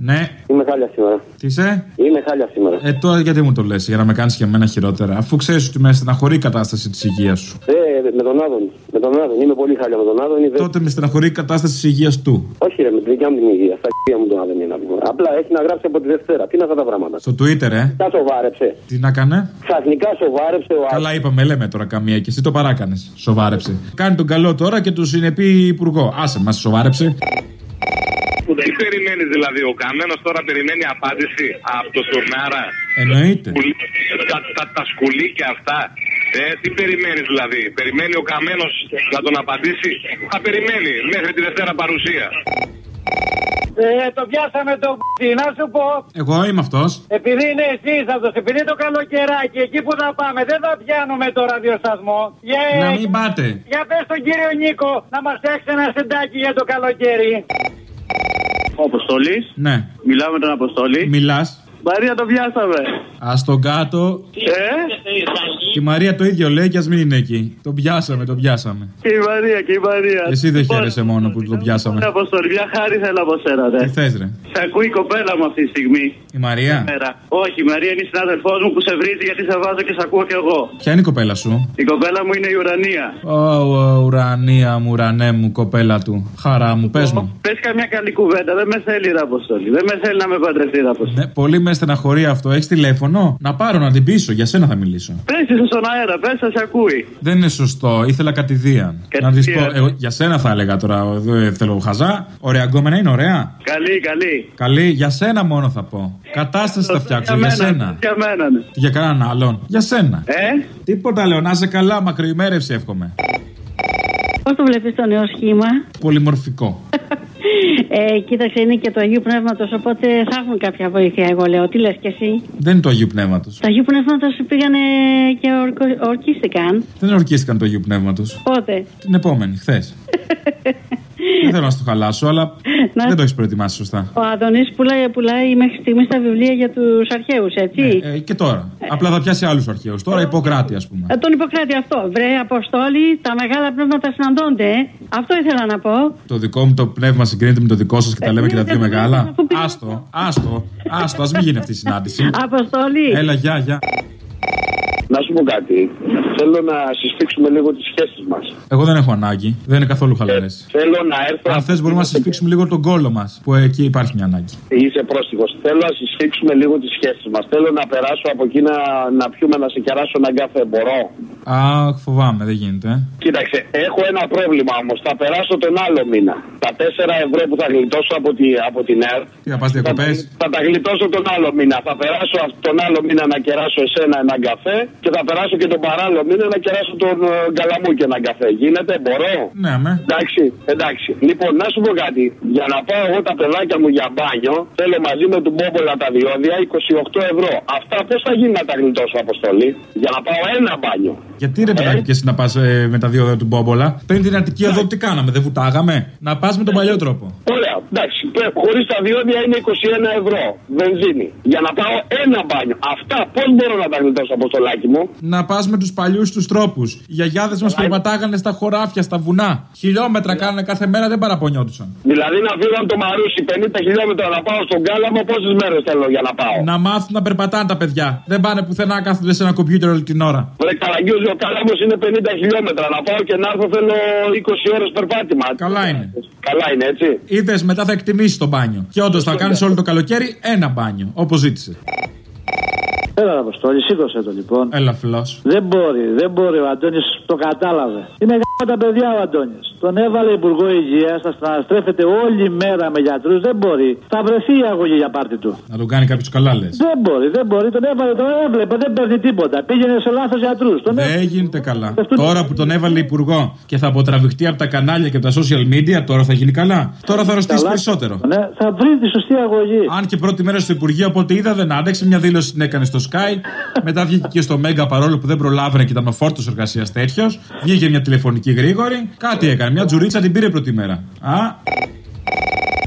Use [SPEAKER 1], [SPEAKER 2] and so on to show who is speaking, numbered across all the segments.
[SPEAKER 1] Ναι.
[SPEAKER 2] Είμαι χάλια σήμερα.
[SPEAKER 1] Τι είσαι;
[SPEAKER 2] Είμαι χάλια σήμερα.
[SPEAKER 1] Ε, τώρα γιατί μου το λες, για να με κάνεις και εμένα χειρότερα. Αφού ξέρεις ότι με στεναχωρεί η κατάσταση της υγείας σου.
[SPEAKER 2] Ε, με τον Άδων. Με τον Άδων. Είμαι πολύ χάλια με τον Άδων. Είδε...
[SPEAKER 1] Τότε με στεναχωρεί η κατάσταση της υγείας του.
[SPEAKER 2] Όχι, ρε, με την δικιά μου την υγεία. Στα υγεία μου τον Άδων είναι να πούμε. Απλά έχει να γράψει από τη Δευτέρα. Τι είναι αυτά τα πράγματα;
[SPEAKER 1] Στο Twitter, ε.
[SPEAKER 2] Τα σοβάρεψε.
[SPEAKER 1] Τι να κάνε;
[SPEAKER 2] Ξαφνικά σοβάρεψε ο Άδων.
[SPEAKER 1] Καλά είπαμε, λέμε τώρα καμία και εσύ το παράκανες. Σοβάρεψε. Κάνει τον καλό τώρα και του συνεπεί υπουργό. Άσε, μας σοβάρεψε.
[SPEAKER 3] Τι περιμένει δηλαδή, ο Καμένος τώρα περιμένει απάντηση από το Στουρνάρα.
[SPEAKER 1] Εννοείται.
[SPEAKER 3] Τα, τα, τα σκουλίκια αυτά. Ε, τι περιμένεις δηλαδή, περιμένει ο Καμένος να τον απαντήσει; Θα περιμένει μέχρι τη Δευτέρα παρουσία.
[SPEAKER 4] Ε, το πιάσαμε το π***. Να σου πω,
[SPEAKER 1] Εγώ είμαι αυτός.
[SPEAKER 4] επειδή είναι εσύ αυτός, επειδή το καλοκαιράκι, εκεί που θα πάμε, δεν θα πιάνουμε το ραδιοσταθμό. Για,
[SPEAKER 1] Να μην πάτε.
[SPEAKER 4] για πες τον κύριο Νίκο να μας φτιάξει ένα σεντάκι για το καλοκαίρι.
[SPEAKER 5] Ο Αποστολή.
[SPEAKER 1] Ναι.
[SPEAKER 5] Μιλάω με τον Αποστολή.
[SPEAKER 1] Μιλάς.
[SPEAKER 5] Μαρία το πιάσαμε.
[SPEAKER 1] Α τον κάτω.
[SPEAKER 5] Ε,
[SPEAKER 1] Και η Μαρία το ίδιο λέει και ας μην είναι εκεί. Το πιάσαμε, το πιάσαμε.
[SPEAKER 5] και η Μαρία, και η Μαρία.
[SPEAKER 1] Εσύ δεν
[SPEAKER 5] Λοιπόν,
[SPEAKER 1] χαίρεσαι μόνο που το πιάσαμε.
[SPEAKER 5] Ναι, Αποστολή, μια χάρη θέλω από σένα,
[SPEAKER 1] Τι
[SPEAKER 5] ρε.
[SPEAKER 1] θες, ρε;
[SPEAKER 5] Σε ακούει η κοπέλα μου αυτή τη στιγμή.
[SPEAKER 1] Η Μαρία;
[SPEAKER 5] Μέρα. Όχι, η Μαρία είναι η συνάδελφό μου που σε βρίζει γιατί σε βάζω και σε ακούω κι εγώ.
[SPEAKER 1] Ποια είναι η κοπέλα σου;
[SPEAKER 5] Η κοπέλα μου είναι η ουρανία.
[SPEAKER 1] Ω, ω, ουρανία μου, ουρανέ μου, κοπέλα του. Χαρά μου, πες μου.
[SPEAKER 5] Πες καμιά καλή κουβέντα, δεν με θέλει ρε Αποστολή. Δεν με θέλει να με παντρευτεί ρε Αποστολή.
[SPEAKER 1] Ναι, πολύ με στεναχωρεί αυτό. Έχεις τηλέφωνο; Να πάρω να την πείσω. Για σένα θα μιλήσω.
[SPEAKER 5] Πες τη στον αέρα, πες θα σε ακούει.
[SPEAKER 1] Δεν είναι σωστό. Ήθελα κατηδίαν. Να τη πω.
[SPEAKER 5] Κατηδίαν.
[SPEAKER 1] Εγώ, για σένα θα έλεγα τώρα. Δεν θέλω χαζά. Ωραία γκόμενα είναι ωραία.
[SPEAKER 5] Καλή, καλή.
[SPEAKER 1] Καλή. Για σένα μόνο θα πω. Κατάσταση θα φτιάξω. Για
[SPEAKER 5] μένα,
[SPEAKER 1] σένα.
[SPEAKER 5] Για μένα, ναι.
[SPEAKER 1] Για κανέναν άλλον. Για σένα.
[SPEAKER 5] Ε,
[SPEAKER 1] Τίποτα λέω. Να είσαι καλά. Μακροημέρευση εύχομαι.
[SPEAKER 6] Πώς το βλέπεις το νέο σχήμα;
[SPEAKER 1] Πολυμορφικό.
[SPEAKER 6] Ε, κοίταξε, είναι και το Αγίου Πνεύματος, οπότε θα έχουν κάποια βοήθεια, εγώ λέω. Τι λες κι εσύ;
[SPEAKER 1] Δεν είναι το Αγίου Πνεύματος.
[SPEAKER 6] Το Αγίου Πνεύματος πήγανε και ορκο- ορκίστηκαν.
[SPEAKER 1] Δεν ορκίστηκαν το Αγίου Πνεύματος.
[SPEAKER 6] Πότε;
[SPEAKER 1] Την επόμενη, χθες. Δεν θέλω να στο χαλάσω, αλλά
[SPEAKER 6] Να-
[SPEAKER 1] δεν το έχεις προετοιμάσει σωστά.
[SPEAKER 6] Ο Αδονή πουλάει, πουλάει μέχρι στιγμής τα βιβλία για τους αρχαίους, έτσι;
[SPEAKER 1] Ε, και τώρα. Απλά θα πιάσει άλλους αρχαίους. Τώρα Ιπποκράτη, ας πούμε.
[SPEAKER 6] Ε, τον Ιπποκράτη αυτό. Βρε, Αποστόλη, τα μεγάλα πνεύματα συναντώνται. ε. Αυτό ήθελα να πω.
[SPEAKER 1] Το δικό μου το πνεύμα συγκρίνεται με το δικό σας και τα λέμε και τα δύο
[SPEAKER 6] Ε,
[SPEAKER 1] μεγάλα.
[SPEAKER 6] αφού πήγα-
[SPEAKER 1] Άστο, άστο, άστο, ας μην γίνει αυτή η συνάντηση.
[SPEAKER 6] Αποστόλη.
[SPEAKER 1] Έλα, γεια, γεια.
[SPEAKER 2] Να σου πω κάτι. Θέλω να συσφίξουμε λίγο τις σχέσεις μας.
[SPEAKER 1] Εγώ δεν έχω ανάγκη. Δεν είναι καθόλου χαλαρές.
[SPEAKER 2] Θέλω να έρθω.
[SPEAKER 1] Αν θες, μπορούμε να συσφίξουμε λίγο τον κόλο μας. Που εκεί υπάρχει μια ανάγκη.
[SPEAKER 2] Είσαι πρόστιχος. Θέλω να συσφίξουμε λίγο τις σχέσεις μας. Θέλω να περάσω από εκεί να, να πιούμε, να σε κεράσω έναν καφέ. Μπορώ;
[SPEAKER 1] Αχ, φοβάμαι, δεν γίνεται. ε.
[SPEAKER 2] Κοίταξε, έχω ένα πρόβλημα όμως. Θα περάσω τον άλλο μήνα. Τα 4 ευρώ που θα γλιτώσω από, τη, από την ΕΡΤ.
[SPEAKER 1] Τι θα πας διακοπές.
[SPEAKER 2] Θα, θα τα γλιτώσω τον άλλο μήνα. Θα περάσω αυ- τον άλλο μήνα να κεράσω εσένα έναν καφέ και θα περάσω και τον παράλληλο μήνα να κεράσω τον ε, Γκαλαμού και έναν καφέ. Γίνεται, μπορώ;
[SPEAKER 1] Ναι, με.
[SPEAKER 2] Εντάξει, εντάξει. Λοιπόν, να σου πω κάτι. Για να πάω εγώ τα παιδάκια μου για μπάνιο, θέλω μαζί με του Μπόμπολα τα διόδια 28 ευρώ. Αυτά πώς θα γίνει να τα γλιτώσω αποστολή. Για να πάω ένα μπάνιο;
[SPEAKER 1] Γιατί ρε παιδάκι και εσύ να πας με τα δύο δόντια του Μπόμπολα; Πριν την Αττική οδό τι κάναμε, δεν βουτάγαμε; Να πας με τον παλιό τρόπο.
[SPEAKER 2] Ωραία, εντάξει. Χωρίς τα διόδια είναι 21 ευρώ βενζίνη. Για να πάω ένα μπάνιο. Αυτά πώς μπορώ να τα γλιτώσω αποστολάκι μου;
[SPEAKER 1] Να πας με τους παλιούς τους τρόπους. Οι γιαγιάδες μας περπατάγανε στα χωράφια, στα βουνά. Χιλιόμετρα κάνανε κάθε μέρα, δεν παραπονιόντουσαν.
[SPEAKER 2] Δηλαδή να φύγω από το Μαρούσι 50 χιλιόμετρα να πάω στον Κάλαμο, πόσες μέρες θέλω για να πάω;
[SPEAKER 1] Να μάθουν να περπατάνε τα παιδιά. Δεν πάνε πουθενά, κάθονται σε ένα κομπιούτερ όλη την ώρα.
[SPEAKER 2] Βρε Καραγκιόζη, ο Κάλαμος είναι 50 χιλιόμετρα. Να πάω και να έρθω θέλω 20 ώρες περπάτημα.
[SPEAKER 1] Καλά είναι.
[SPEAKER 2] Καλά είναι, έτσι.
[SPEAKER 1] Είδες μετά θα εκτιμήσεις το μπάνιο. Και όντως θα κάνεις όλο το καλοκαίρι ένα μπάνιο, όπως ζήτησε.
[SPEAKER 7] Έλα, Αποστόλη, σήκωσε το λοιπόν.
[SPEAKER 1] Έλα, φιλός.
[SPEAKER 7] Δεν μπορεί, δεν μπορεί. Ο Αντώνης το κατάλαβε. Είναι γάμο τα παιδιά ο Αντώνης. Τον έβαλε Υπουργό Υγείας, θα στρέφεται όλη μέρα με γιατρούς. Δεν μπορεί. Θα βρεθεί η αγωγή για πάρτι του.
[SPEAKER 1] Να τον κάνει κάποιος καλά, λες.
[SPEAKER 7] Δεν μπορεί, δεν μπορεί. Τον έβαλε, τον έβλεπε, δεν παίρνει τίποτα. Πήγαινε σε λάθος γιατρούς. Τον
[SPEAKER 1] Δεν γίνεται καλά. Τώρα που τον έβαλε υπουργό και θα αποτραβηχτεί από τα κανάλια και από τα social media, τώρα θα γίνει καλά. Τώρα θα αρρωστήσει
[SPEAKER 7] Καλά.
[SPEAKER 1] περισσότερο.
[SPEAKER 7] Ναι, θα βρει τη σωστή αγωγή.
[SPEAKER 1] Αν και πρώτη μέρα στο Υπουργείο από ό,τι είδα δεν άντεξε, μια δήλωση την έκανε στο Sky. Μετά βγήκε και στο Μέγκα παρόλο που δεν προλάβαινε και ήταν ο φόρτος εργασίας τέτοιος. Βγήκε μια τηλεφωνική γρήγορη. Κάτι έκανε. Μια τζουρίτσα την πήρε πρώτη μέρα. Α,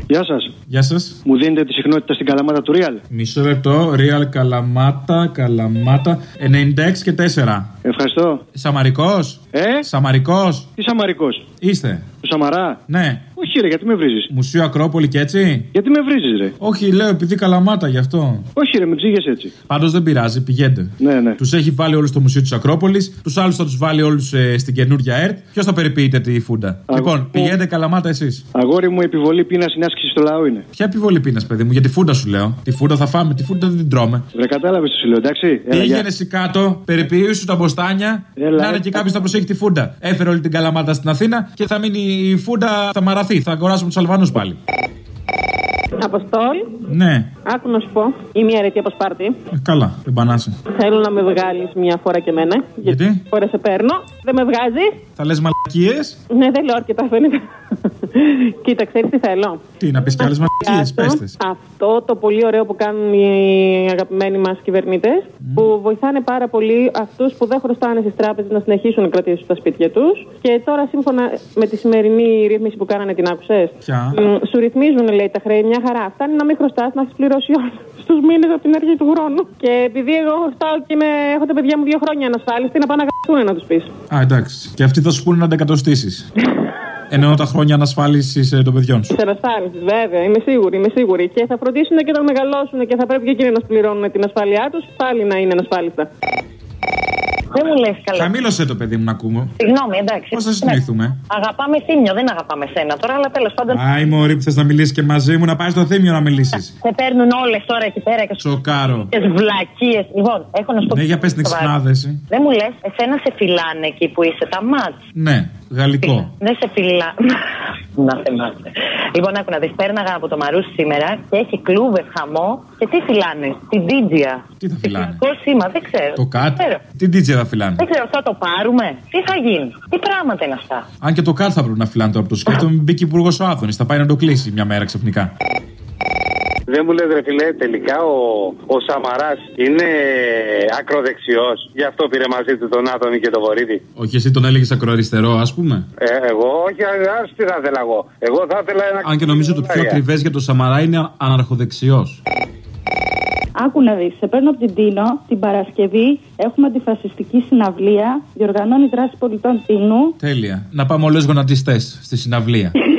[SPEAKER 8] Γεια σας.
[SPEAKER 1] γεια σας.
[SPEAKER 8] Μου δίνετε τη συχνότητα στην καλαμάτα του Real.
[SPEAKER 1] Μισό λεπτό. Real Καλαμάτα, Καλαμάτα. 96 και 4.
[SPEAKER 8] Ευχαριστώ.
[SPEAKER 1] Σαμαρικός.
[SPEAKER 8] Ε,
[SPEAKER 1] Σαμαρικός.
[SPEAKER 8] τι Σαμαρικός;
[SPEAKER 1] Είστε.
[SPEAKER 8] Του Σαμαρά;
[SPEAKER 1] Ναι.
[SPEAKER 8] Πού Όχι, ρε, γιατί με βρίζεις;
[SPEAKER 1] Μουσείο Ακρόπολη και έτσι;
[SPEAKER 8] Γιατί με βρίζεις, ρε;
[SPEAKER 1] Όχι, λέω επειδή καλαμάτα γι' αυτό.
[SPEAKER 8] Όχι, ρε, με ψήγες έτσι.
[SPEAKER 1] Πάντως δεν πειράζει, πηγαίνετε.
[SPEAKER 8] Ναι, ναι.
[SPEAKER 1] Τους έχει βάλει όλους στο Μουσείο της Ακρόπολης, τους άλλους θα τους βάλει όλους στην καινούργια ΕΡΤ. Ποιος θα περιποιείται τη φούντα; Λοιπόν, πηγαίνετε καλαμάτα εσείς.
[SPEAKER 8] Αγόρι μου, επιβολή πείνας συνάσκηση στο λαό είναι.
[SPEAKER 1] Ποια επιβολή πείνας, παιδί μου, για τη φούντα σου λέω. Τη φούντα θα φάμε, τη φούντα δεν την τρώμε.
[SPEAKER 8] Βρε, κατάλαβες το σου λέω, εντάξει. Έλα,
[SPEAKER 1] Πήγαινε
[SPEAKER 8] γεια.
[SPEAKER 1] εσύ κάτω, περιποιήσου τα μποστάνια.
[SPEAKER 8] Έλα,
[SPEAKER 1] να είναι
[SPEAKER 8] ε.
[SPEAKER 1] και κάποιος να προσέχει τη φούντα. Έφερε όλη την καλαμάτα στην Αθήνα και θα μείνει η φούντα, θα μαραθεί. Θα αγοράσουμε τους Αλβανού πάλι.
[SPEAKER 9] Αποστόλ,
[SPEAKER 1] Ναι,
[SPEAKER 9] άκου να σου πω. Ή μια αρετή από Σπάρτη.
[SPEAKER 1] ε, καλά, δεν πανάσαι.
[SPEAKER 9] Θέλω να με βγάλεις μια φορά και εμένα.
[SPEAKER 1] Γιατί;
[SPEAKER 9] Φορά σε παίρνω. Δεν με βγάζει.
[SPEAKER 1] Θα λες μαλακίες;
[SPEAKER 9] Ναι, δεν λέω αρκετά, δεν είναι. Κοίτα, ξέρεις τι θέλω.
[SPEAKER 1] Τι, να πεις κι άλλες μαλακίες,
[SPEAKER 9] Κάτω,
[SPEAKER 1] πέστε.
[SPEAKER 9] Αυτό το πολύ ωραίο που κάνουν οι αγαπημένοι μας κυβερνήτες, που βοηθάνε πάρα πολύ αυτούς που δεν χρωστάνε στις τράπεζες να συνεχίσουν να κρατήσουν τα σπίτια τους. Και τώρα, σύμφωνα με τη σημερινή ρύθμιση που κάνανε, την άκουσες.
[SPEAKER 1] Ποια;
[SPEAKER 9] Σου ρυθμίζουν, λέει, τα χρέη μια χαρά. Φτάνει να μην χρωστάς, να έχεις πληρώσει όλους τους μήνες από την αρχή του χρόνου. Και επειδή εγώ χρωστάω και είμαι, έχω τα παιδιά μου δύο χρόνια ανασφάλιστη, να πάνε να γαμπτούν να τους πεις.
[SPEAKER 1] Α, εντάξει. Και αυτοί θα σου πούνε να αντεκατοστήσει. Εννοώ τα χρόνια ανασφάλισης των παιδιών σου.
[SPEAKER 9] Τη ανασφάλιση, βέβαια, είμαι σίγουρη, είμαι σίγουρη. Και θα φροντίσουν και όταν μεγαλώσουν και θα πρέπει και εκείνοι να πληρώνουν την ασφάλειά τους, πάλι να είναι ανασφάλιστα.
[SPEAKER 10] Δεν μου λες καλά.
[SPEAKER 1] Χαμήλωσε το παιδί μου να ακούμε.
[SPEAKER 10] Συγγνώμη, εντάξει.
[SPEAKER 1] Πώς θα συνηθούμε.
[SPEAKER 10] Αγαπάμε θύμιο, δεν αγαπάμε σένα τώρα, αλλά τέλος πάντων.
[SPEAKER 1] Α, η μωρή που θες να μιλήσεις και μαζί μου, να πάει στο θύμιο να μιλήσεις.
[SPEAKER 10] Σε παίρνουν όλες τώρα εκεί πέρα και σου
[SPEAKER 1] Σοκάρω.
[SPEAKER 10] τις βλακίες. Λοιπόν, έχω να σου πω.
[SPEAKER 1] Ναι, για πες την
[SPEAKER 10] σοβαρά.
[SPEAKER 1] εξυπνάδεση.
[SPEAKER 10] Δεν μου λες, εσένα σε φυλάνε εκεί που είσαι τα μάτς.
[SPEAKER 1] Ναι, γαλλικό.
[SPEAKER 10] Δεν σε φυλά. Να θεμάστε. Λοιπόν, άκου να δεις. Πέρναγα από το Μαρούσι σήμερα και έχει κλούβε χαμό. Και τι φυλάνε, την Τίτζια.
[SPEAKER 1] Τι θα φυλάνε;
[SPEAKER 10] Πώ σήμα, δεν ξέρω.
[SPEAKER 1] Το
[SPEAKER 10] Δεν
[SPEAKER 1] κάτ.
[SPEAKER 10] ξέρω.
[SPEAKER 1] Τι DJ θα φυλάνε;
[SPEAKER 10] Δεν ξέρω, θα το πάρουμε; Τι θα γίνει, τι πράγματα είναι αυτά;
[SPEAKER 1] Αν και το κάτ θα πρέπει να φυλάνε τώρα που το σκέφτομαι, μπήκε υπουργός ο Άδωνης. Θα πάει να το κλείσει μια μέρα ξαφνικά.
[SPEAKER 3] Δεν μου λες ρε φιλέ, τελικά ο, ο Σαμαράς είναι ακροδεξιός. Γι' αυτό πήρε μαζί του τον Άδωνη και τον Βορύδη.
[SPEAKER 1] Όχι, εσύ τον έλεγες ακροαριστερό, ας πούμε;
[SPEAKER 3] Ε, εγώ, όχι, ας τι θα ήθελα εγώ. Εγώ θα ήθελα ένα...
[SPEAKER 1] Αν και νομίζω το πιο ακριβές για το Σαμαρά είναι αναρχοδεξιός.
[SPEAKER 11] Άκου να δεις, σε παίρνω από την Τίνο, την Παρασκευή έχουμε αντιφασιστική συναυλία, διοργανώνει δράση πολιτών Τίνου.
[SPEAKER 1] Τέλεια. Να πάμε όλες γονατιστές στη συναυλία.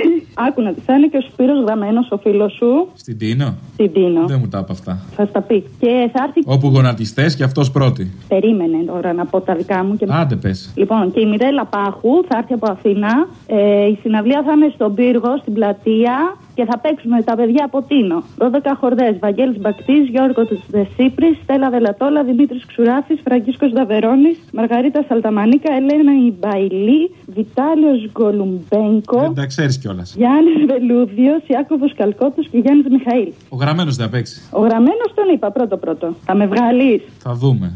[SPEAKER 11] Άκου να δεις, θα είναι και ο Σπύρος Γραμμένος, ο φίλος σου,
[SPEAKER 1] Στην Τίνο.
[SPEAKER 11] στην Τίνο.
[SPEAKER 1] Δεν μου τα είπα αυτά.
[SPEAKER 11] Θα στα πει. Και θα έρθει.
[SPEAKER 1] Όπου γονατιστές και αυτός πρώτη.
[SPEAKER 11] Περίμενε τώρα να πω τα δικά μου. Και...
[SPEAKER 1] Άντε πες.
[SPEAKER 11] Λοιπόν, και η Μιρέλα Πάχου θα έρθει από Αθήνα. Ε, η συναυλία θα είναι στον πύργο, στην πλατεία και θα παίξουμε τα παιδιά από Τίνο. 12 χορδές. Βαγγέλης Μπακτής, Γιώργος Δεσίπρης, Στέλλα Δελατόλα, Δημήτρης Ξουράφης, Φραγκίσκος Δαβερόνη, Μαργαρίτα Σαλταμανίκα, Ελένα Ιμπαϊλή, Βιτάλιος Γκολουμπέγκο,
[SPEAKER 1] Δεν τα ξέρεις κιόλας.
[SPEAKER 11] Γιάννης Βελούδιος, Ιάκωβος Καλκότος και Γιάννης Μιχαήλ.
[SPEAKER 1] Ο γραμμένος δεν θα παίξει.
[SPEAKER 11] Ο γραμμένος τον είπα πρώτο-πρώτο. Θα με βγάλεις;
[SPEAKER 1] Θα δούμε.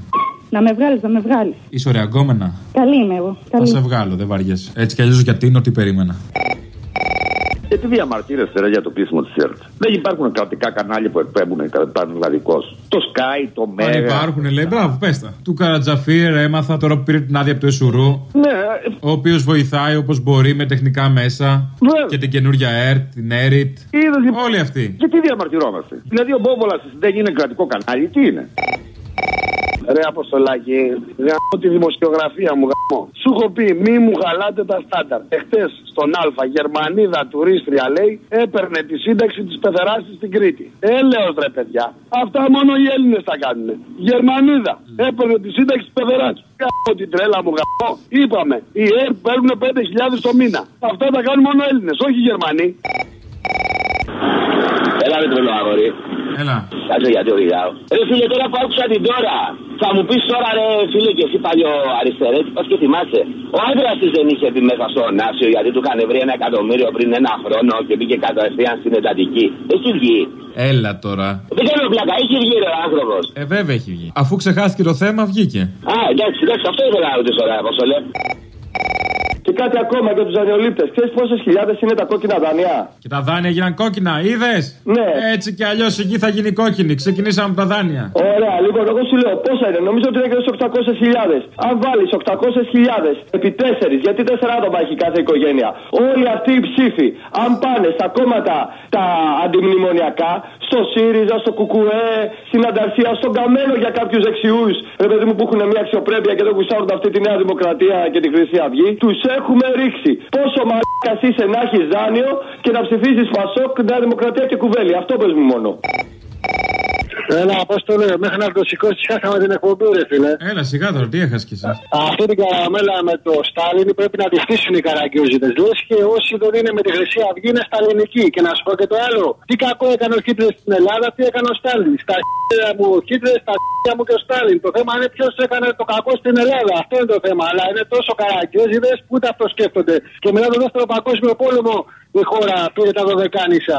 [SPEAKER 11] Να με βγάλεις, να με βγάλεις.
[SPEAKER 1] Είσαι ωραία γκόμενα.
[SPEAKER 11] Καλή είμαι εγώ.
[SPEAKER 1] Θα
[SPEAKER 11] Καλή.
[SPEAKER 1] σε βγάλω, δεν βαριέσαι. Έτσι κι αλλιώς για Τίνο τι περίμενα.
[SPEAKER 12] Και τι διαμαρτύρεστε ρε, για το κλείσιμο της ΕΡΤ. Δεν υπάρχουν κρατικά κανάλια που εκπέμπουν κατά ελλαδικό. Το Sky, το
[SPEAKER 1] Αν
[SPEAKER 12] Mega.
[SPEAKER 1] υπάρχουν, λέει, μπράβο, πες τα. Του Καρατζαφίρ έμαθα τώρα που πήρε την άδεια από το Εσουρού.
[SPEAKER 12] Ναι,
[SPEAKER 1] Ο οποίος βοηθάει όπως μπορεί με τεχνικά μέσα.
[SPEAKER 12] Βέβαια.
[SPEAKER 1] Και την καινούργια ΕΡΤ, την ΕΡΙΤ.
[SPEAKER 12] είδες, λοιπόν.
[SPEAKER 1] Όλοι αυτοί.
[SPEAKER 12] Και τι διαμαρτυρόμαστε. Δηλαδή ο Μπόμπολας δεν είναι κρατικό κανάλι, τι είναι;
[SPEAKER 2] Ρε Αποστολάκη, γαμώ τη δημοσιογραφία μου γαμώ. Σου έχω πει μη μου χαλάτε τα στάνταρ. Εχθές στον Α, Γερμανίδα τουρίστρια λέει, έπαιρνε τη σύνταξη της πεθερά της στην Κρήτη. Έλεος ρε παιδιά. Αυτά μόνο οι Έλληνες τα κάνουν. Γερμανίδα έπαιρνε τη σύνταξη της πεθερά της. Γαμώ την τρέλα μου γαμώ. Είπαμε, οι ΕΡΤ παίρνουν 5.000 το μήνα. Αυτά τα κάνουν μόνο Έλληνες, όχι οι Γερμανοί.
[SPEAKER 13] Έλα ρε τρελό αγόρι.
[SPEAKER 1] Έλα.
[SPEAKER 13] Κάτσε γιατί οδηγάω. Ρε φίλε, τώρα που άκουσα την τώρα. Θα μου πεις τώρα, ρε φίλε, και εσύ παλιό αριστερέ, πας και θυμάσαι. Ο άντρας της δεν είχε μπει μέσα στο Νάσιο γιατί του είχαν βρει ένα εκατομμύριο πριν ένα χρόνο και μπήκε κατευθείαν στην εντατική. Έχει βγει.
[SPEAKER 1] Έλα τώρα.
[SPEAKER 13] Δεν κάνω πλάκα, έχει βγει ρε άνθρωπος.
[SPEAKER 1] Ε, βέβαια έχει βγει. Αφού ξεχάστηκε το θέμα, βγήκε.
[SPEAKER 13] Α, εντάξει, εντάξει, αυτό ήθελα να ρωτήσω, ρε Αποστολέ.
[SPEAKER 14] Και κάτι ακόμα για τους δανειολήπτε. Ξέρεις πόσες χιλιάδες είναι τα κόκκινα δάνεια;
[SPEAKER 1] Και τα δάνεια έγιναν κόκκινα, είδες;
[SPEAKER 14] Ναι.
[SPEAKER 1] Έτσι κι αλλιώς εκεί θα γίνει κόκκινη. Ξεκινήσαμε από τα δάνεια.
[SPEAKER 14] Ωραία, λοιπόν, εγώ σου λέω πόσα είναι; Νομίζω ότι είναι και 800.000. Αν βάλεις 800.000 επί 4, γιατί 4 άτομα έχει κάθε οικογένεια. Όλοι αυτοί οι ψήφοι, αν πάνε στα κόμματα τα αντιμνημονιακά, στο ΣΥΡΙΖΑ, στο ΚΚΕ, στην Ανταρσία, στον Καμένο για κάποιους δεξιούς, ρε παιδί μου που έχουν μια αξιοπρέπεια και δεν γουστάρουν αυτή τη Νέα Δημοκρατία και τη Χρυσή Αυγή. Τους έχουμε ρίξει. Πόσο μαλάκα είσαι να έχεις δάνειο και να ψηφίζεις Πασόκ, Νέα Δημοκρατία και κουβέλι. Αυτό πες μου μόνο.
[SPEAKER 15] Έλα, Απόστολε, μέχρι να το σηκώσεις, χάσαμε την εκπομπή, ρε φίλε.
[SPEAKER 1] Έλα, σιγά τώρα, τι έχασες κι εσύ.
[SPEAKER 15] Αυτή την καραμέλα με το Στάλιν πρέπει να τη στήσουν οι καραγκιόζητες. Λες και όσοι δεν είναι με τη Χρυσή Αυγή είναι σταλινικοί. Και να σου πω και το άλλο. Τι κακό έκανε ο Χίτλερ στην Ελλάδα, τι έκανε ο Στάλιν. Στα χέρια μου ο Χίτλερ, στα χέρια μου και ο Στάλιν. Το θέμα είναι ποιος έκανε το κακό στην Ελλάδα. Αυτό είναι το θέμα. Αλλά είναι τόσο καραγκιόζητες που ούτε αυτό σκέφτονται. Και μετά το δεύτερο παγκόσμιο πόλεμο η χώρα πήρε τα δωδεκάνησα.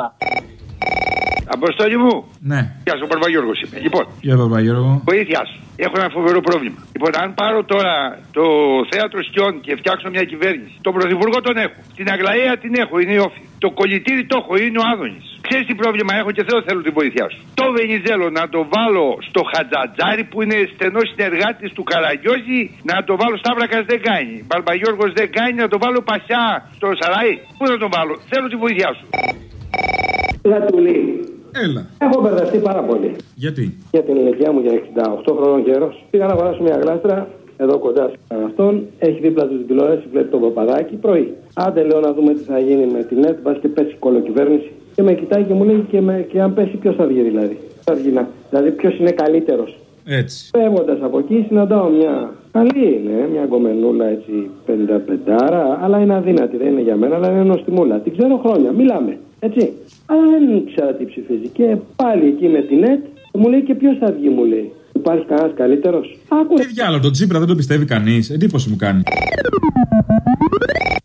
[SPEAKER 9] Αποστόλη μου.
[SPEAKER 1] Ναι.
[SPEAKER 9] Γεια σου, Παπαγιώργο είμαι. Λοιπόν,
[SPEAKER 1] Για Παπαγιώργο.
[SPEAKER 9] βοήθεια σου. Έχω ένα φοβερό πρόβλημα. Λοιπόν, αν πάρω τώρα το θέατρο Σκιών και φτιάξω μια κυβέρνηση, τον πρωθυπουργό τον έχω. Την Αγλαία την έχω, είναι η όφη. Το κολλητήρι το έχω, είναι ο Άδωνης. Ξέρεις τι πρόβλημα έχω και θέλω, θέλω την βοήθειά σου. Το Βενιζέλο να το βάλω στο Χατζατζάρι που είναι στενός συνεργάτης του Καραγκιόζη, να το βάλω Σταύρακας δεν κάνει. Μπαρμπαγιώργο δεν κάνει, να το βάλω Πασιά στο Σαράι. Πού να το βάλω, θέλω τη βοήθειά σου.
[SPEAKER 16] Γατουλή.
[SPEAKER 1] Έλα.
[SPEAKER 16] Έχω μπερδευτεί πάρα πολύ.
[SPEAKER 1] Γιατί;
[SPEAKER 16] Για την ηλικία μου για 68 χρόνων καιρός. Πήγα να αγοράσω μια γλάστρα εδώ κοντά σε αυτόν. Έχει δίπλα του την τηλεόραση, βλέπει τον παπαδάκι πρωί. Άντε λέω να δούμε τι θα γίνει με την ΕΤ, βάζεις και πέσει κολοκυβέρνηση. Και με κοιτάει και μου λέει και, με, και αν πέσει ποιος θα βγει δηλαδή; Θα βγει να. Δηλαδή ποιος είναι καλύτερος;
[SPEAKER 1] Έτσι.
[SPEAKER 16] Φεύγοντας από εκεί, συναντάω μια. Καλή είναι, μια γκομενούλα έτσι 55, αλλά είναι αδύνατη, δεν είναι για μένα, αλλά είναι νοστιμούλα. Την ξέρω χρόνια, μιλάμε. Έτσι. Αλλά δεν ήξερα τι ψηφίζει. Και πάλι εκεί με την ΕΤ μου λέει και ποιος θα βγει, μου λέει. Υπάρχει κανένας καλύτερος; Άκου.
[SPEAKER 1] Τι διάλογο, τον Τσίπρα δεν το πιστεύει κανείς. Εντύπωση μου κάνει.